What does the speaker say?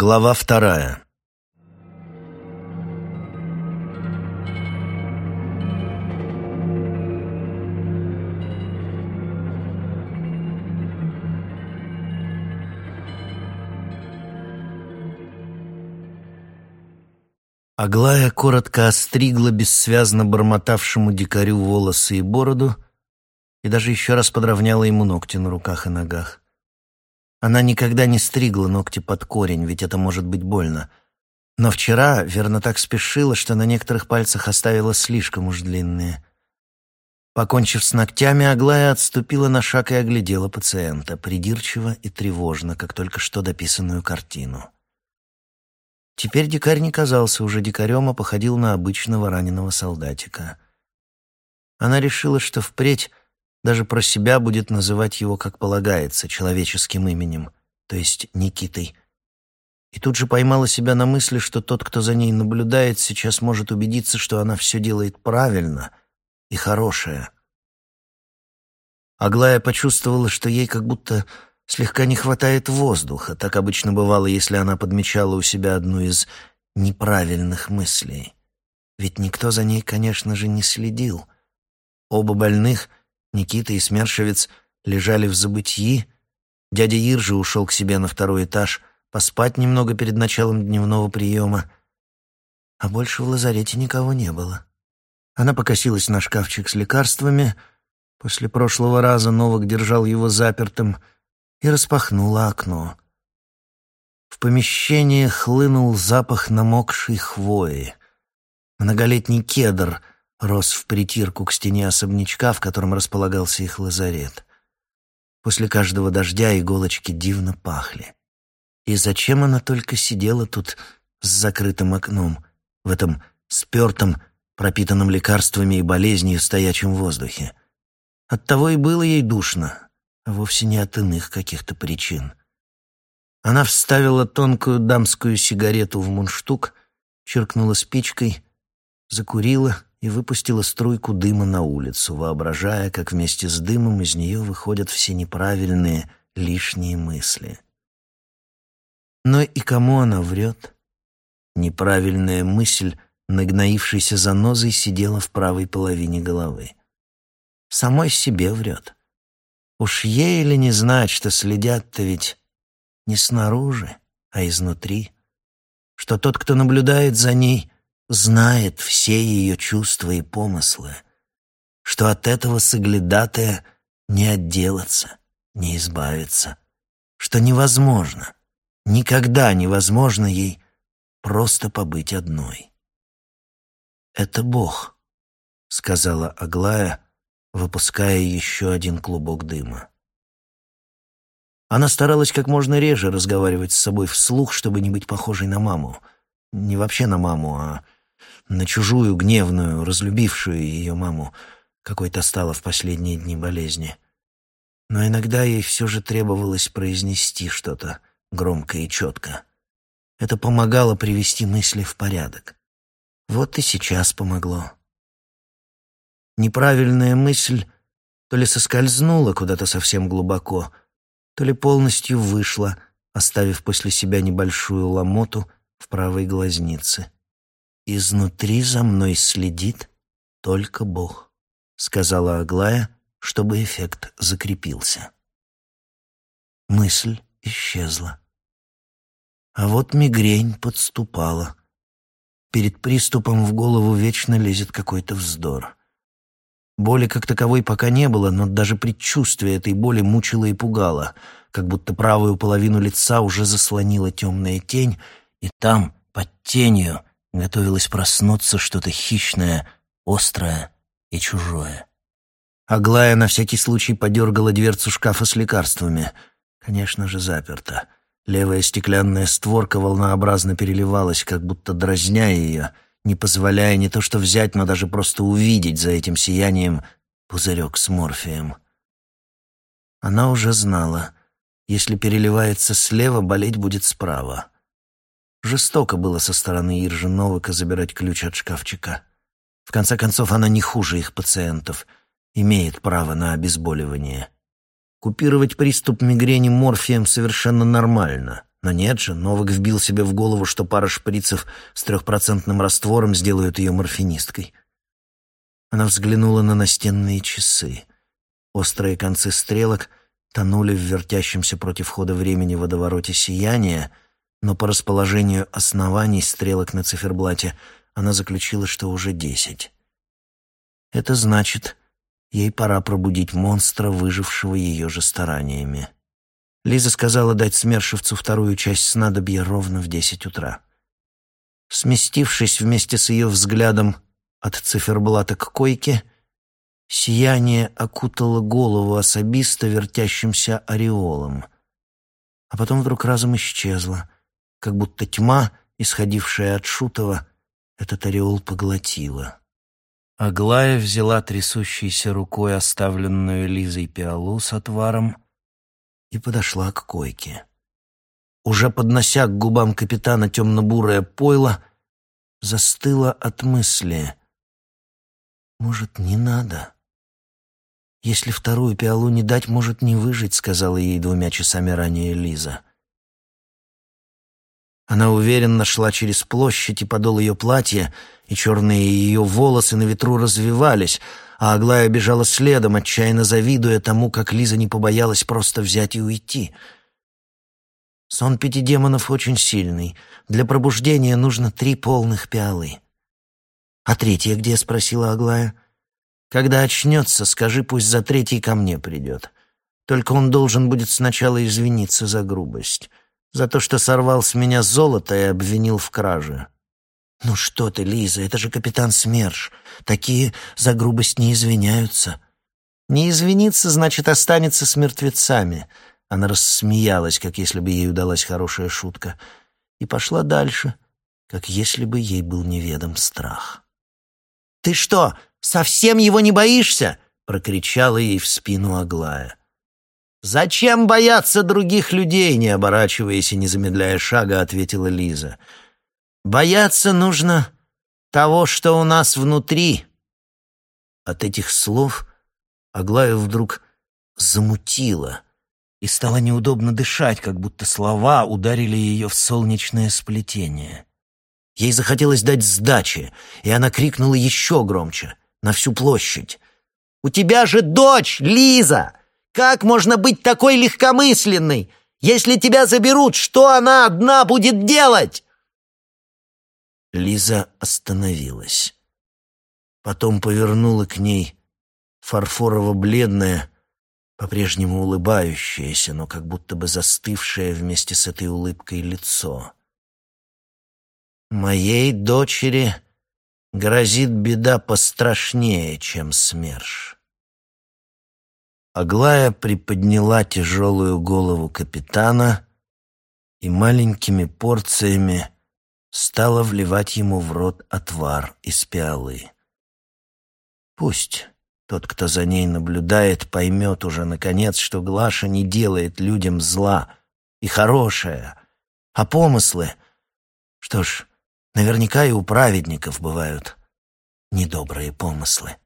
Глава вторая. Аглая коротко остригла бессвязно бормотавшему дикарю волосы и бороду и даже еще раз подровняла ему ногти на руках и ногах. Она никогда не стригла ногти под корень, ведь это может быть больно. Но вчера, верно, так спешила, что на некоторых пальцах оставила слишком уж длинные. Покончив с ногтями, Аглая отступила на шаг и оглядела пациента, придирчиво и тревожно, как только что дописанную картину. Теперь дикарь не казался уже дикарем, а походил на обычного раненого солдатика. Она решила, что впредь даже про себя будет называть его, как полагается, человеческим именем, то есть Никитой. И тут же поймала себя на мысли, что тот, кто за ней наблюдает, сейчас может убедиться, что она все делает правильно и хорошее. Аглая почувствовала, что ей как будто слегка не хватает воздуха. Так обычно бывало, если она подмечала у себя одну из неправильных мыслей. Ведь никто за ней, конечно же, не следил. Оба больных — Никита и Смершевец лежали в забытии. Дядя Иржи ушел к себе на второй этаж поспать немного перед началом дневного приема. А больше в лазарете никого не было. Она покосилась на шкафчик с лекарствами. После прошлого раза Новак держал его запертым и распахнула окно. В помещение хлынул запах намокшей хвои. Многолетний кедр — рос в притирку к стене особнячка, в котором располагался их лазарет. После каждого дождя иголочки дивно пахли. И зачем она только сидела тут с закрытым окном, в этом спертом, пропитанном лекарствами и болезнью стоячем воздухе? Оттого и было ей душно, а вовсе не от иных каких-то причин. Она вставила тонкую дамскую сигарету в мундштук, черкнула спичкой, закурила — и выпустила струйку дыма на улицу, воображая, как вместе с дымом из нее выходят все неправильные, лишние мысли. Но и кому она врет? Неправильная мысль, нагноившейся занозой, сидела в правой половине головы. Самой себе врет. Уж ей или не знать, что следят-то ведь не снаружи, а изнутри, что тот, кто наблюдает за ней, знает все ее чувства и помыслы, что от этого соглядатая не отделаться, не избавиться, что невозможно, никогда невозможно ей просто побыть одной. «Это Бог», — сказала Аглая, выпуская еще один клубок дыма. Она старалась как можно реже разговаривать с собой вслух, чтобы не быть похожей на маму. Не вообще на маму, а на чужую, гневную, разлюбившую ее маму, какой-то стала в последние дни болезни. Но иногда ей все же требовалось произнести что-то громко и четко. Это помогало привести мысли в порядок. Вот и сейчас помогло. Неправильная мысль то ли соскользнула куда-то совсем глубоко, то ли полностью вышла, оставив после себя небольшую ломоту в правой глазнице. «Изнутри за мной следит только Бог», — сказала Аглая, чтобы эффект закрепился. Мысль исчезла. А вот мигрень подступала. Перед приступом в голову вечно лезет какой-то вздор. Боли как таковой пока не было, но даже предчувствие этой боли мучило и пугало, как будто правую половину лица уже заслонила темная тень, и там, под тенью, Готовилось проснуться что-то хищное, острое и чужое. Аглая на всякий случай подергала дверцу шкафа с лекарствами. Конечно же, заперта. Левая стеклянная створка волнообразно переливалась, как будто дразня ее, не позволяя не то что взять, но даже просто увидеть за этим сиянием пузырек с морфием. Она уже знала, если переливается слева, болеть будет справа. Жестоко было со стороны Иржи Новака забирать ключ от шкафчика. В конце концов, она не хуже их пациентов, имеет право на обезболивание. Купировать приступ мигрени морфием совершенно нормально, Но нет же, Новак вбил себе в голову, что пара шприцев с трехпроцентным раствором сделают ее морфинисткой. Она взглянула на настенные часы. Острые концы стрелок тонули в вертящемся против хода времени водовороте сияния, но по расположению оснований стрелок на циферблате она заключила, что уже десять. Это значит, ей пора пробудить монстра, выжившего ее же стараниями. Лиза сказала дать Смершевцу вторую часть снадобья ровно в десять утра. Сместившись вместе с ее взглядом от циферблата к койке, сияние окутало голову особиста вертящимся ореолом, а потом вдруг разом исчезло, как будто тьма, исходившая от Шутова, этот ореол поглотила. Аглая взяла трясущейся рукой оставленную Лизой пиалу с отваром и подошла к койке. Уже поднося к губам капитана темно-бурое пойло, застыла от мысли. «Может, не надо?» «Если вторую пиалу не дать, может не выжить», — сказала ей двумя часами ранее Лиза. Она уверенно шла через площадь, и подол ее платья, и черные ее волосы на ветру развивались — а Аглая бежала следом, отчаянно завидуя тому, как Лиза не побоялась просто взять и уйти. Сон пяти демонов очень сильный. Для пробуждения нужно три полных пиалы. «А третья где?» — спросила Аглая. «Когда очнется, скажи, пусть за третий ко мне придет. Только он должен будет сначала извиниться за грубость, за то, что сорвал с меня золото и обвинил в краже». «Ну что ты, Лиза, это же капитан СМЕРШ. Такие за грубость не извиняются». «Не извиниться, значит, останется с мертвецами». Она рассмеялась, как если бы ей удалась хорошая шутка, и пошла дальше, как если бы ей был неведом страх. «Ты что, совсем его не боишься?» — прокричала ей в спину Аглая. «Зачем бояться других людей?» — не оборачиваясь и не замедляя шага, ответила Лиза. Бояться нужно того, что у нас внутри. От этих слов Аглаю вдруг замутило, и стало неудобно дышать, как будто слова ударили ее в солнечное сплетение. Ей захотелось дать сдачи, и она крикнула еще громче, на всю площадь. «У тебя же дочь, Лиза! Как можно быть такой легкомысленной? Если тебя заберут, что она одна будет делать?» Лиза остановилась. Потом повернула к ней фарфорово-бледное, по-прежнему улыбающееся, но как будто бы застывшее вместе с этой улыбкой лицо. «Моей дочери грозит беда пострашнее, чем СМЕРШ». Аглая приподняла тяжелую голову капитана и маленькими порциями стала вливать ему в рот отвар из пиалы. Пусть тот, кто за ней наблюдает, поймет уже, наконец, что Глаша не делает людям зла и хорошее, а помыслы... Что ж, наверняка и у праведников бывают недобрые помыслы.